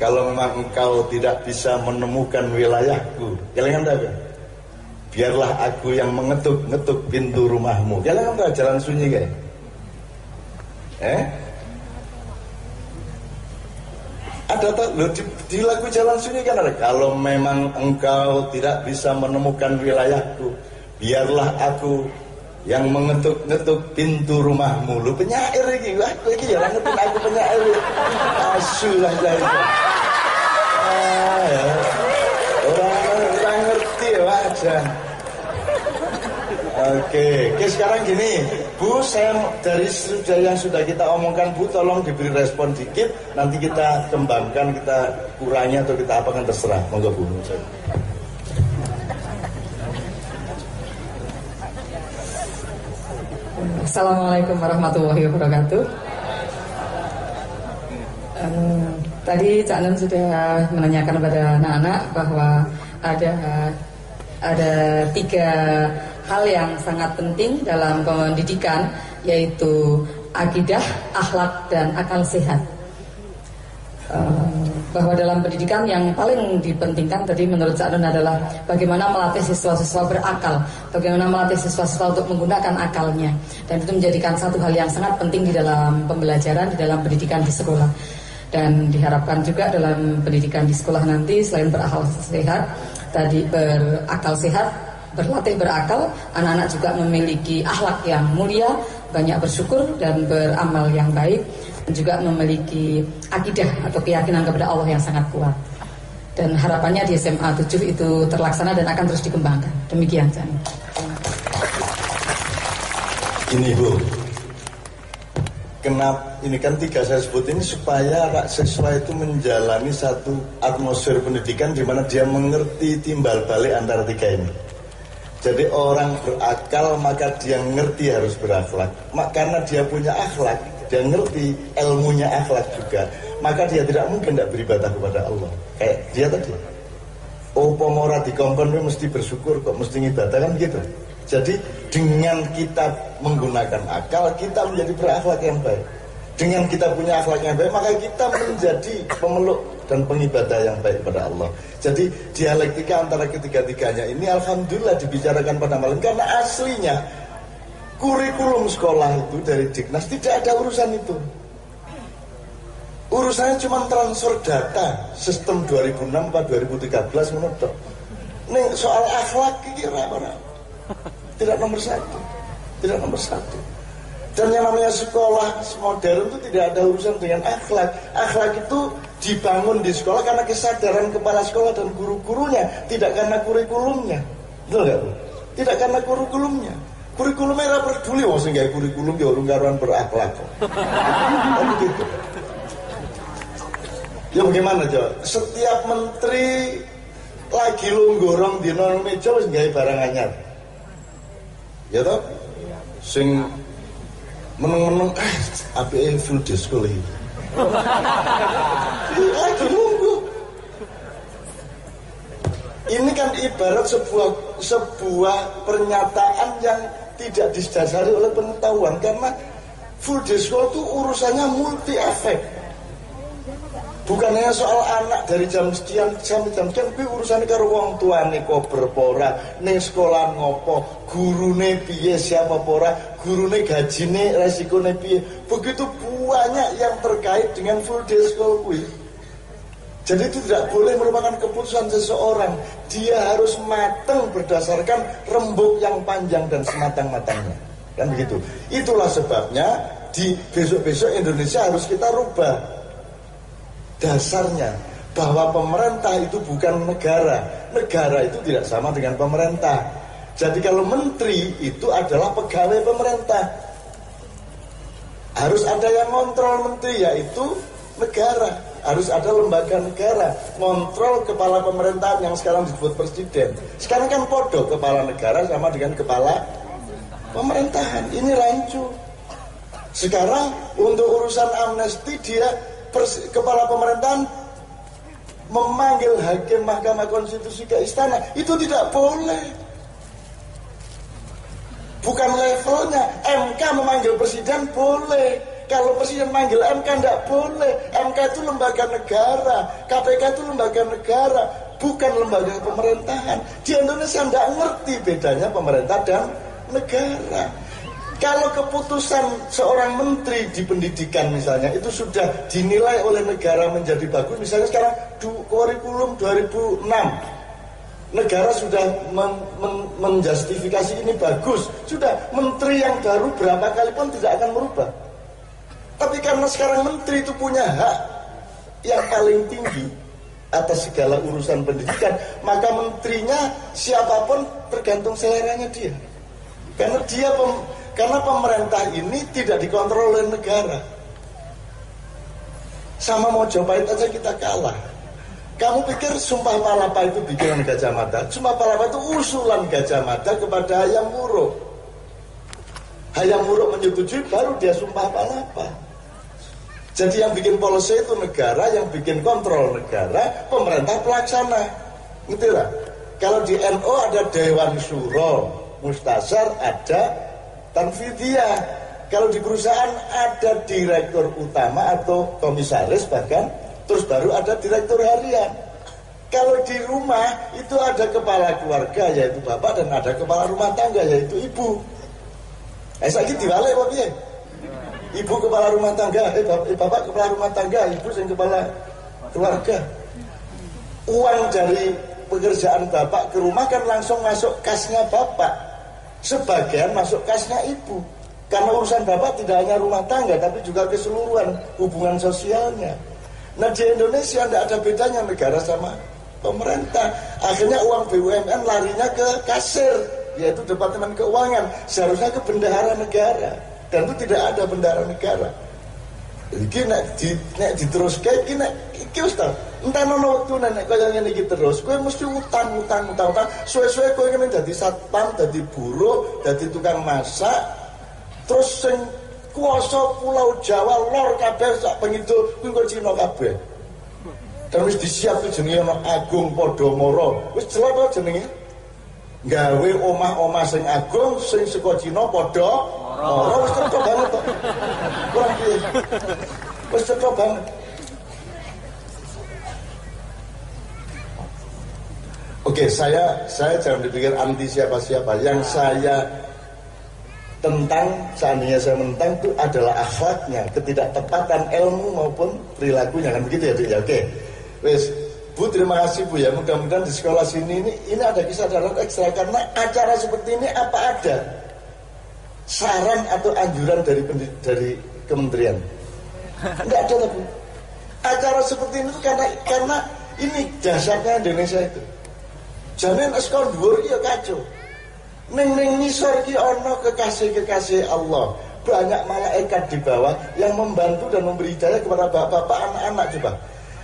S2: Kalau memang engkau tidak bisa menemukan wilayahku, kelingan ta kowe? Biarlah aku yang mengetuk-ngetuk pintu rumahmu. Kelingan ta jalan sunyi kae? Eh? Ada tak lo di, di lagu jalan sunyi kan ada. Kalau memang engkau tidak bisa menemukan wilayahku, biarlah aku yang mengetuk-ngetuk pintu rumahmu. Lu penyair wah kowe iki ya ngerti aku penyair. Asu lah itu. Ah, ya. Orang orang ngerti ya wajar. Oke, oke sekarang gini, Bu, saya dari sudah yang sudah kita omongkan, Bu, tolong diberi respon dikit, nanti kita kembangkan, kita kurangi atau kita apakan terserah, monggo Bu.
S7: Assalamualaikum warahmatullahi wabarakatuh. Eh, tadi Cak Nun sudah menanyakan kepada anak-anak bahwa ada ada tiga hal yang sangat penting dalam pendidikan yaitu akidah, akhlak dan akal sehat. Eh, bahwa dalam pendidikan yang paling dipentingkan tadi menurut Cak Nun adalah bagaimana melatih siswa-siswa berakal, bagaimana melatih siswa-siswa untuk menggunakan akalnya, dan itu menjadikan satu hal yang sangat penting di dalam pembelajaran, di dalam pendidikan di sekolah. Dan diharapkan juga dalam pendidikan di sekolah nanti selain berakal sehat, tadi berakal sehat, berlatih berakal, anak-anak juga memiliki akhlak yang mulia, banyak bersyukur dan beramal yang baik, juga memiliki akidah atau keyakinan kepada Allah yang sangat kuat. Dan harapannya di SMA 7 itu terlaksana dan akan terus dikembangkan. Demikian, Cani.
S2: Ini Bu, kenapa ini kan tiga saya sebut ini supaya anak siswa itu menjalani satu atmosfer pendidikan di mana dia mengerti timbal balik antara tiga ini. Jadi orang berakal maka dia ngerti harus berakhlak. Mak karena dia punya akhlak, dia ngerti ilmunya akhlak juga, maka dia tidak mungkin tidak beribadah kepada Allah. Kayak dia tadi. Oh pomora di kompon mesti bersyukur kok, mesti ngibadah kan gitu. Jadi dengan kita menggunakan akal, kita menjadi berakhlak yang baik. Dengan kita punya akhlak yang baik, maka kita menjadi pemeluk dan pengibadah yang baik kepada Allah. Jadi dialektika antara ketiga-tiganya ini alhamdulillah dibicarakan pada malam karena aslinya kurikulum sekolah itu dari Diknas tidak ada urusan itu. Urusannya cuma transfer data sistem 2006 atau 2013 menurut Nih soal akhlak kira apa? Tidak nomor satu, tidak nomor satu. Dan yang namanya sekolah modern itu tidak ada urusan dengan akhlak. Akhlak itu dibangun di sekolah karena kesadaran kepala sekolah dan guru-gurunya, tidak karena kurikulumnya. Betul? Tidak karena kurikulumnya. Kurikulumnya ora peduli wong sing gawe kurikulum ya urung karuan berakhlak. Kan begitu. Ya bagaimana coba? Setiap menteri lagi lunggorong di non meja wis gawe barang anyar. Ya toh? Sing meneng-meneng eh apike full disco ini kan ibarat sebuah sebuah pernyataan yang tidak didasari oleh pengetahuan karena full school itu urusannya multi efek bukan hanya soal anak dari jam sekian sampai jam sekian tapi urusannya karo wong tuane kok berpora ning sekolah ngopo gurune piye siapa pora gurune gajine resikone piye. Begitu banyak yang terkait dengan full day school jadi itu tidak boleh merupakan keputusan seseorang dia harus matang berdasarkan rembuk yang panjang dan sematang-matangnya kan begitu itulah sebabnya di besok-besok Indonesia harus kita rubah dasarnya bahwa pemerintah itu bukan negara. Negara itu tidak sama dengan pemerintah. Jadi kalau menteri itu adalah pegawai pemerintah. Harus ada yang kontrol menteri yaitu negara. Harus ada lembaga negara kontrol kepala pemerintahan yang sekarang disebut presiden. Sekarang kan podo kepala negara sama dengan kepala pemerintahan. Ini rancu. Sekarang untuk urusan amnesti dia kepala pemerintahan memanggil hakim Mahkamah Konstitusi ke istana itu tidak boleh bukan levelnya MK memanggil presiden boleh kalau presiden manggil MK tidak boleh. MK itu lembaga negara. KPK itu lembaga negara bukan lembaga pemerintahan. Di Indonesia tidak ngerti bedanya pemerintah dan negara. Kalau keputusan seorang menteri di pendidikan misalnya itu sudah dinilai oleh negara menjadi bagus, misalnya sekarang du, kurikulum 2006 negara sudah men, men, menjustifikasi ini bagus, sudah menteri yang baru berapa kali pun tidak akan merubah. Tapi karena sekarang menteri itu punya hak yang paling tinggi atas segala urusan pendidikan, maka menterinya siapa pun tergantung seleranya dia. Karena dia pem, karena pemerintah ini tidak dikontrol oleh negara. Sama Mojopahit aja kita kalah. Kamu pikir Sumpah Palapa itu bikinan Gajah Mada? Sumpah Palapa itu usulan Gajah Mada kepada Hayam Wuruk. Hayam Wuruk menyetujui baru dia Sumpah Palapa. Jadi yang bikin polisi itu negara, yang bikin kontrol negara, pemerintah pelaksana. Gitu lah. Kalau di NO ada Dewan Suro, Mustasar ada Tanfidiyah. Kalau di perusahaan ada direktur utama atau komisaris bahkan, terus baru ada direktur harian. Kalau di rumah itu ada kepala keluarga yaitu bapak dan ada kepala rumah tangga yaitu ibu. Eh saya diwale apa? Ibu kepala rumah tangga, eh bapak, eh, bapak kepala rumah tangga, ibu yang kepala keluarga. Uang dari pekerjaan bapak ke rumah kan langsung masuk kasnya bapak. Sebagian masuk kasnya ibu. Karena urusan bapak tidak hanya rumah tangga tapi juga keseluruhan hubungan sosialnya. Nah di Indonesia tidak ada bedanya negara sama pemerintah. Akhirnya uang BUMN larinya ke kasir, yaitu Departemen Keuangan. Seharusnya ke bendahara negara. Dan itu tidak ada bendahara negara. Iki nek di nek diteruske iki nek iki Ustaz. Entah nono waktu nek kaya ngene iki terus, kowe mesti utang utang utang utang. Suwe-suwe kowe kene dadi satpam, dadi buruh, dadi tukang masak. Terus sing kuasa pulau Jawa lor kabeh sak pengidul kuwi kok Cina kabeh. Dan wis disiap jenenge Agung Podomoro. Wis jelas jenenge. Gawe omah-omah sing agung sing saka Cina padha Wis to. Kurang piye? Wis. Oke, saya saya jangan dipikir anti siapa-siapa. Yang saya tentang seandainya saya menentang itu adalah akhlaknya, ketidaktepatan ilmu maupun perilakunya kan begitu ya, Dik? ya. Oke. Wes, Bu terima kasih Bu ya. Mudah-mudahan di sekolah sini ini ini ada kesadaran ekstra karena acara seperti ini apa ada saran atau anjuran dari dari kementerian. Enggak ada Bu. Acara seperti ini karena karena ini dasarnya Indonesia itu. Jangan sekolah dhuwur ya kacau. Neng neng nisor ki ono kekasih kekasih Allah. Banyak malaikat di bawah yang membantu dan memberi hidayah kepada bapak-bapak anak-anak coba.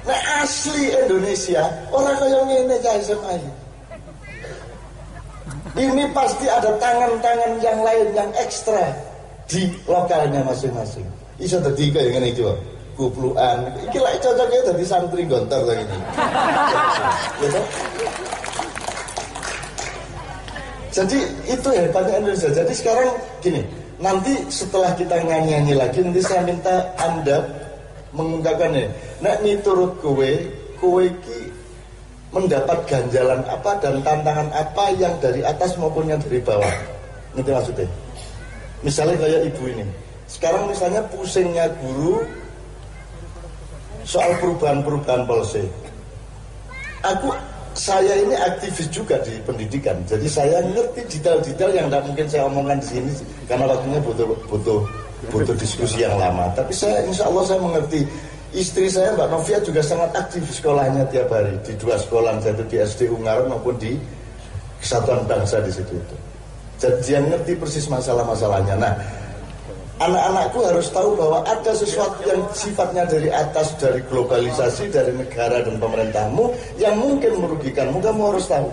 S2: Nah asli Indonesia orang kaya ngene cah SMA ini. Pasti ada tangan-tangan yang lain yang ekstra di lokalnya masing-masing. Iso tadi kaya ngene iki, kupluan. Iki lek cocoknya dari santri gontor lagi ini. Ya? Jadi itu hebatnya Indonesia. Jadi sekarang gini, nanti setelah kita nyanyi-nyanyi lagi, nanti saya minta Anda mengungkapkan ini. Nek miturut kowe, kowe ki mendapat ganjalan apa dan tantangan apa yang dari atas maupun yang dari bawah. Nanti maksudnya. Misalnya kayak ibu ini. Sekarang misalnya pusingnya guru soal perubahan-perubahan policy. Aku saya ini aktivis juga di pendidikan, jadi saya ngerti detail-detail yang tidak mungkin saya omongkan di sini karena waktunya butuh butuh butuh diskusi yang lama. Tapi saya insya Allah saya mengerti. Istri saya Mbak Novia juga sangat aktif sekolahnya tiap hari di dua sekolah, yaitu di SD Ungaran maupun di Kesatuan Bangsa di situ itu. Jadi dia ngerti persis masalah-masalahnya. Nah, anak-anakku harus tahu bahwa ada sesuatu yang sifatnya dari atas dari globalisasi dari negara dan pemerintahmu yang mungkin merugikanmu kamu harus tahu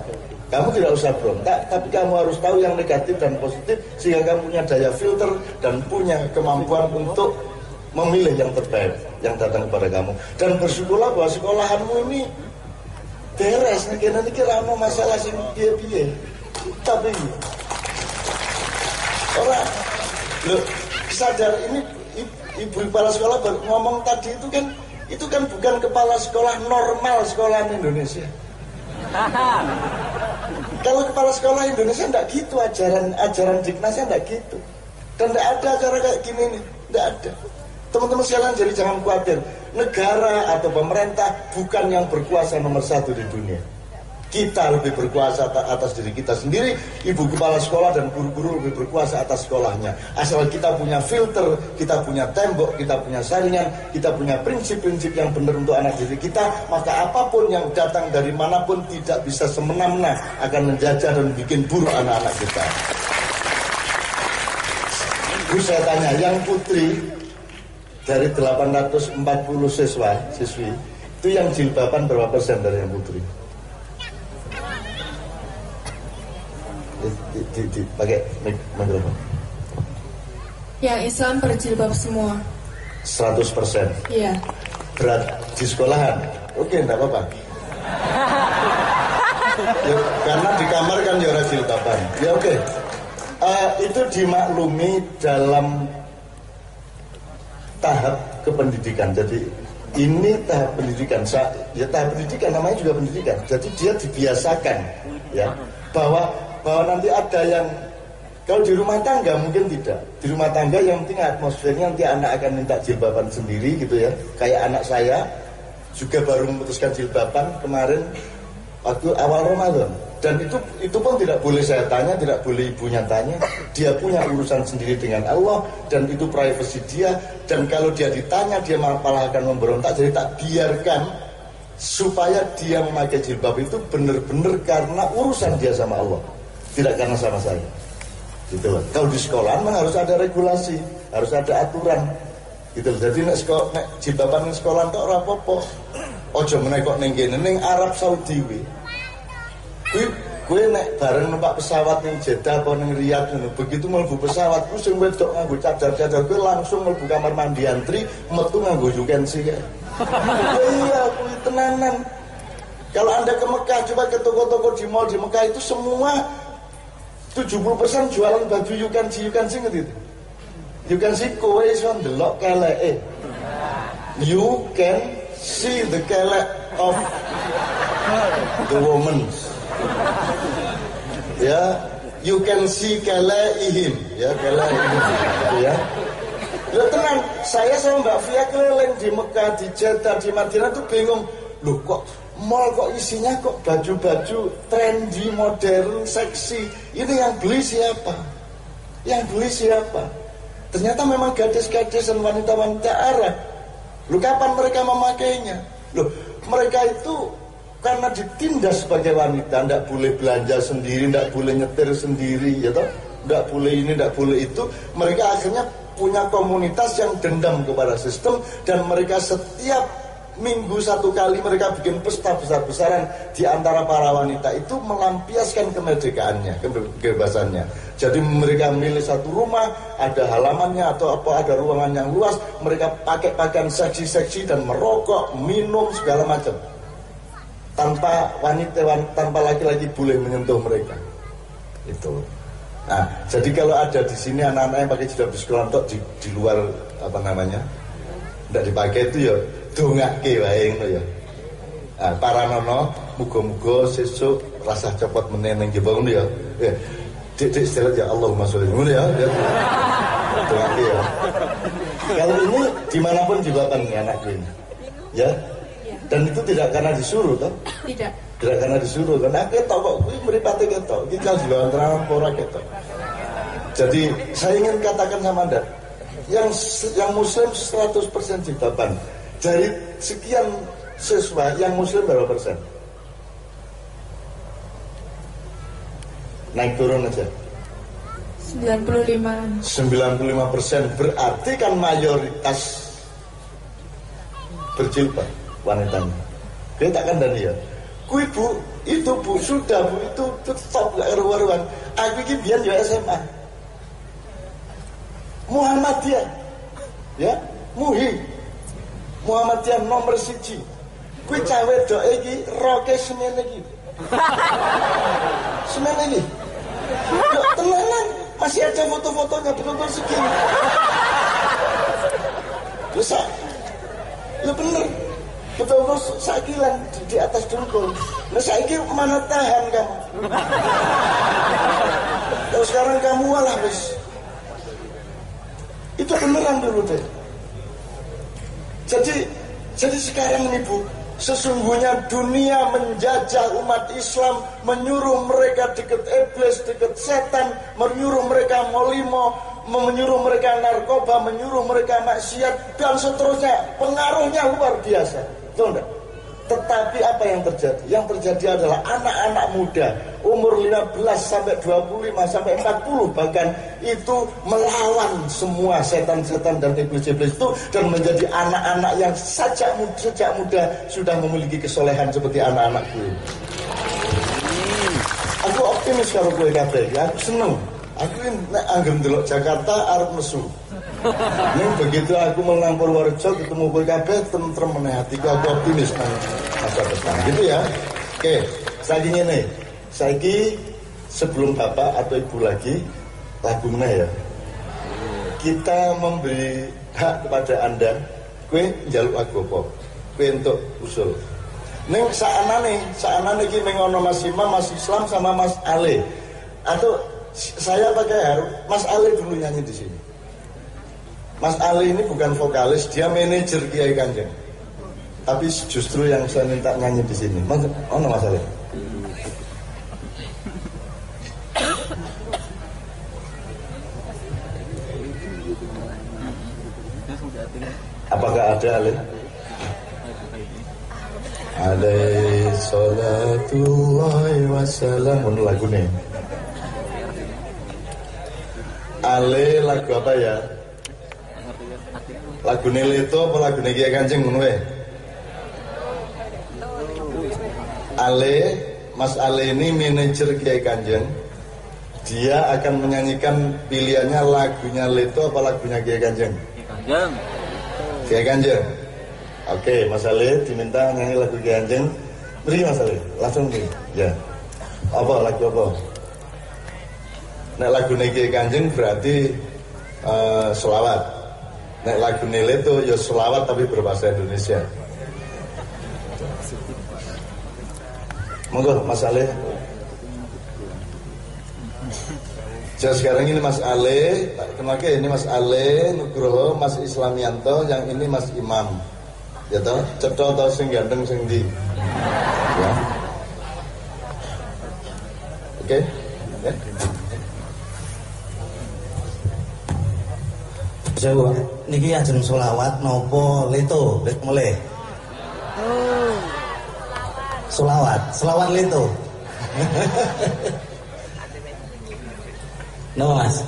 S2: kamu tidak usah berontak tapi kamu harus tahu yang negatif dan positif sehingga kamu punya daya filter dan punya kemampuan untuk memilih yang terbaik yang datang kepada kamu dan bersyukurlah bahwa sekolahanmu ini beres nih nanti kira mau masalah sing piye-piye tapi orang loh sadar ini ibu kepala sekolah ngomong tadi itu kan itu kan bukan kepala sekolah normal sekolah Indonesia. Kalau kepala sekolah Indonesia tidak gitu ajaran ajaran diknasnya tidak gitu. Dan tidak ada acara kayak gini nih, tidak ada. Teman-teman sekalian jadi jangan khawatir. Negara atau pemerintah bukan yang berkuasa nomor satu di dunia kita lebih berkuasa atas diri kita sendiri, ibu kepala sekolah dan guru-guru lebih berkuasa atas sekolahnya. Asal kita punya filter, kita punya tembok, kita punya saringan, kita punya prinsip-prinsip yang benar untuk anak didik kita, maka apa pun yang datang dari mana pun tidak bisa semena-mena akan menjajah dan bikin buruk anak-anak kita. Bu saya tanya, yang putri dari 840 siswa, siswi, itu yang jilbaban berapa persen dari yang putri? di, di, di, pakai mikrofon.
S1: Yang Islam berjilbab semua.
S2: 100 persen.
S1: Iya.
S2: Berat di sekolahan. Oke, enggak apa-apa. ya, karena di kamar kan ya jilbaban. Ya oke. Uh, itu dimaklumi dalam tahap kependidikan. Jadi ini tahap pendidikan. Ya tahap pendidikan namanya juga pendidikan. Jadi dia dibiasakan ya bahwa bahwa nanti ada yang kalau di rumah tangga mungkin tidak. Di rumah tangga yang penting atmosfernya nanti anak akan minta jilbaban sendiri gitu ya. Kayak anak saya juga baru memutuskan jilbaban kemarin waktu awal Ramadan. Dan itu itu pun tidak boleh saya tanya, tidak boleh ibunya tanya. Dia punya urusan sendiri dengan Allah dan itu privasi dia. Dan kalau dia ditanya dia malah akan memberontak. Jadi tak biarkan supaya dia memakai jilbab itu benar-benar karena urusan dia sama Allah. Tidak karena sama saya. Gitu. Loh kalau di sekolah memang harus ada regulasi harus ada aturan. Gitu. Loh jadi nek sekolah nek jilbaban sekolah kok ora apa-apa. Ojo meneh kok ning Arab Saudi gue nek bareng numpak pesawat ning Jeddah apa ning Riyadh begitu mlebu pesawat ku sing wedok nganggo cadar-cadar gue langsung mlebu kamar mandi antri metu nganggo yukensi kae iya kuwi tenanan kalau anda ke Mekah coba ke toko-toko di mall di Mekah itu semua 70% jualan baju can see ngerti itu. You can see kowe iso ndelok keleke. You can see the kelek of the woman. Ya, you can see ihim, ya ihim, gitu ya. Ya tenang, saya sama Mbak Fia keliling di Mekah, di Jeddah, di Madinah tuh bingung. Loh kok mall kok isinya kok baju-baju trendy, modern, seksi. Ini yang beli siapa? Yang beli siapa? Ternyata memang gadis-gadis dan wanita-wanita Arab. Lu kapan mereka memakainya? Loh, mereka itu karena ditindas sebagai wanita, tidak boleh belanja sendiri, tidak boleh nyetir sendiri, ya toh? Tidak boleh ini, tidak boleh itu. Mereka akhirnya punya komunitas yang dendam kepada sistem dan mereka setiap minggu satu kali mereka bikin pesta besar-besaran di antara para wanita itu melampiaskan kemerdekaannya, kebebasannya. Jadi mereka milih satu rumah, ada halamannya atau apa ada ruangan yang luas, mereka pakai pakaian seksi-seksi dan merokok, minum segala macam. Tanpa wanita, tanpa laki-laki boleh menyentuh mereka. Itu. Nah, jadi kalau ada di sini anak-anak yang pakai jilbab di sekolah di, di luar apa namanya, tidak dipakai itu ya wae ngono ya. Nah, para nono muga-muga sesuk rasa copot meneneng jebol ngono ya. Ya. Dik dik ya Allahumma sholli ya. ya. Dongake ya. Kalau ini di mana pun juga kan anakku ini. Ya. Dan itu tidak karena disuruh toh.
S1: Tidak.
S2: Tidak karena disuruh karena ketok kok kuwi mripate ketok. Iki kalau di luar terang ora ketok. Jadi saya ingin katakan sama Anda, yang yang muslim 100% jilbaban. Dari sekian siswa yang muslim berapa persen? Naik turun aja.
S1: 95.
S2: 95 persen berarti kan mayoritas berjilbab wanitanya. Kita kan dan ya. Kui bu, itu bu sudah bu itu tetap gak karu-karuan. Aku ini biar ya SMA. Muhammadiyah, ya Muhi, Muhammadiyah nomor siji. Kui cawe do iki roke semen iki. semen. Yo tenanan, masih ada foto-fotonya betul-betul segini. Bisa, ya bener. Betul-betul sakilan di, di atas dengkul. Nah saiki mana tahan kamu? Terus sekarang kamu malah wis. Itu beneran dulu deh. Jadi jadi sekarang ini Bu, sesungguhnya dunia menjajah umat Islam, menyuruh mereka dekat iblis, dekat setan, menyuruh mereka molimo, menyuruh mereka narkoba, menyuruh mereka maksiat dan seterusnya. Pengaruhnya luar biasa. Enggak? Tetapi apa yang terjadi? Yang terjadi adalah anak-anak muda umur 15 sampai 25 sampai 40 bahkan itu melawan semua setan-setan dan iblis-iblis itu dan menjadi anak-anak yang sejak muda, sejak muda sudah memiliki kesolehan seperti anak-anak gue. Aku optimis kalau gue ya aku seneng. Aku ini ndelok Jakarta arep mesu. Ini begitu aku menang Purworejo ketemu kowe kabeh tentrem meneh hatiku aku optimis nang masa depan. Gitu ya. Oke, saiki ngene. Saiki sebelum Bapak atau Ibu lagi lagu meneh ya. Kita memberi hak kepada Anda. Kue jaluk aku apa? Kue untuk usul. Neng saanane, saanane iki ning ono Mas Imam, Mas Islam sama Mas Ale. Atau saya pakai harus Mas Ale dulu nyanyi di sini. Mas Ali ini bukan vokalis, dia manajer Kiai Kanjeng. Tapi justru yang saya minta nyanyi di sini. Mas, no Mas Ali. Apakah ada Ali? Alaihi salatullahi wassalam Ini lagu nih Ale lagu apa ya? Lagu Leto apa lagu Kiai Kanjeng ngono? Ale, Mas Ale ini manajer Kiai Kanjeng. Dia akan menyanyikan pilihannya lagunya Leto apa lagunya Kiai Kanjeng?
S6: Kanjeng.
S2: Kiai Kanjeng. Oke, Mas Ale diminta nyanyi lagu Kiai Kanjeng. Beri Mas Ale, langsung nih. Ya. Apa lagu apa? Nek lagu Kiai Kanjeng berarti uh, selawat. Nek lagu nilai itu ya selawat tapi berbahasa Indonesia. Monggo Mas Ale. Jadi sekarang ini Mas Ale, kenalnya ini Mas Ale Nugroho, Mas Islamianto, yang ini Mas Imam. Ya toh, cetha atau sing ganteng sing di. Ya. Oke. Okay. Ya.
S8: Niki ajeng solawat nopo? Leto let mulai solawat solawat leto. No mas.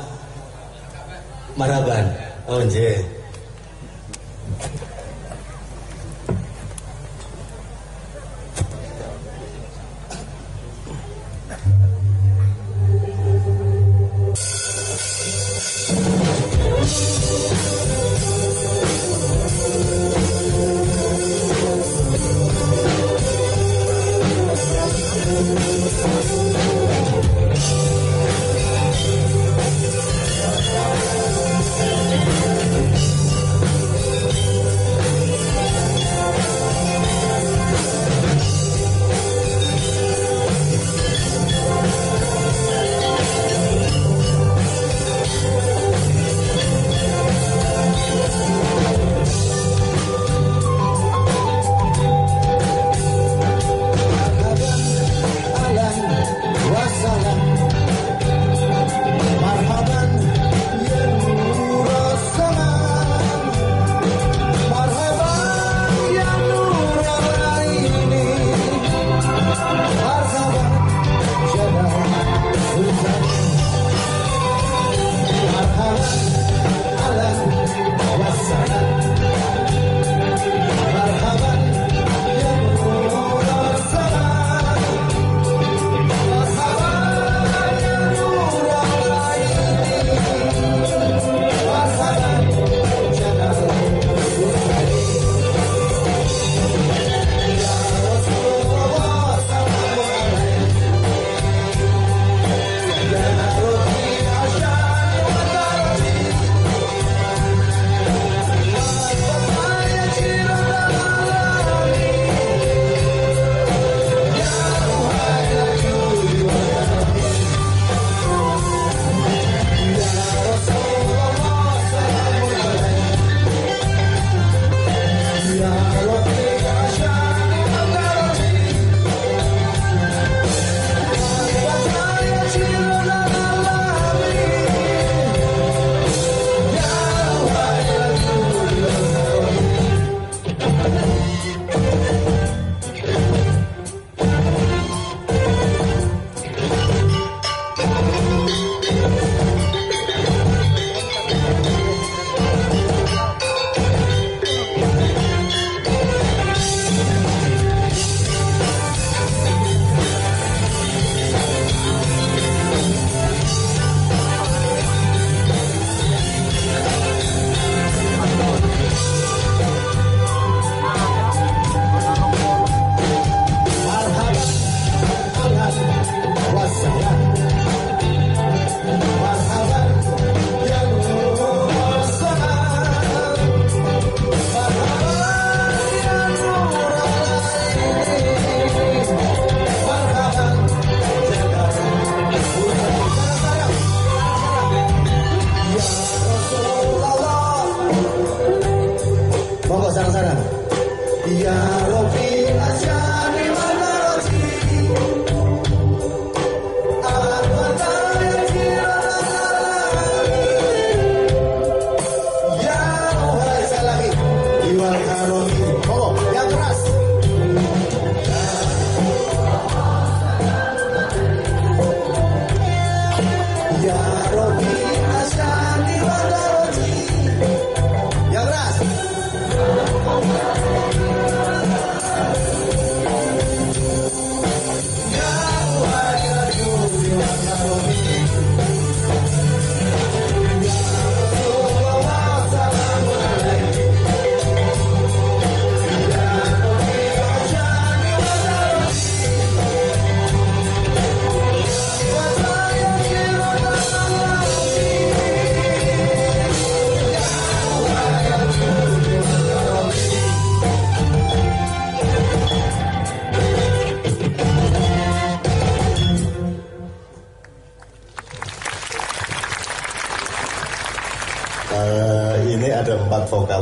S8: Maraban. Oh nje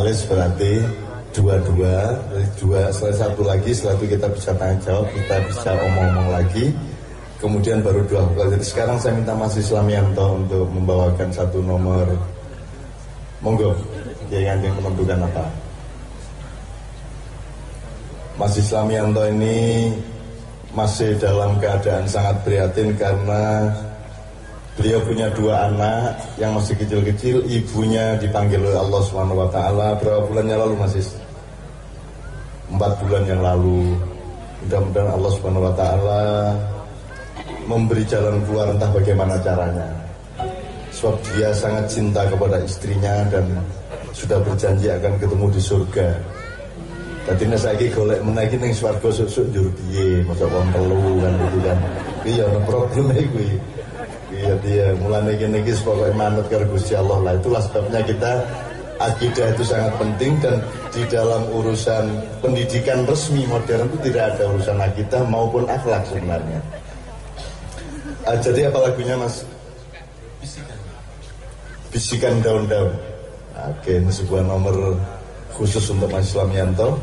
S2: vokalis berarti dua-dua, dua setelah satu lagi setelah itu kita bisa tanya jawab, kita bisa omong-omong lagi. Kemudian baru dua. Jadi sekarang saya minta Mas Islamianto untuk membawakan satu nomor. Monggo, yang yang menentukan apa? Mas Islamianto ini masih dalam keadaan sangat prihatin karena beliau punya dua anak yang masih kecil-kecil, ibunya dipanggil oleh Allah Subhanahu wa taala berapa bulan yang lalu masih empat bulan yang lalu. Mudah-mudahan Allah Subhanahu wa taala memberi jalan keluar entah bagaimana caranya. Sebab dia sangat cinta kepada istrinya dan sudah berjanji akan ketemu di surga. Tadi nek saiki golek menaiki ning swarga susuk njur piye, masa wong telu kan gitu kan. Iya ono probleme kuwi. Iya dia kene iki pokoke manut karo Gusti Allah lah. Itulah sebabnya kita akidah itu sangat penting dan di dalam urusan pendidikan resmi modern itu tidak ada urusan akidah maupun akhlak sebenarnya. Ah, jadi apa lagunya Mas? Bisikan. Daun-daun. Oke, ini sebuah nomor khusus untuk Mas Islamianto.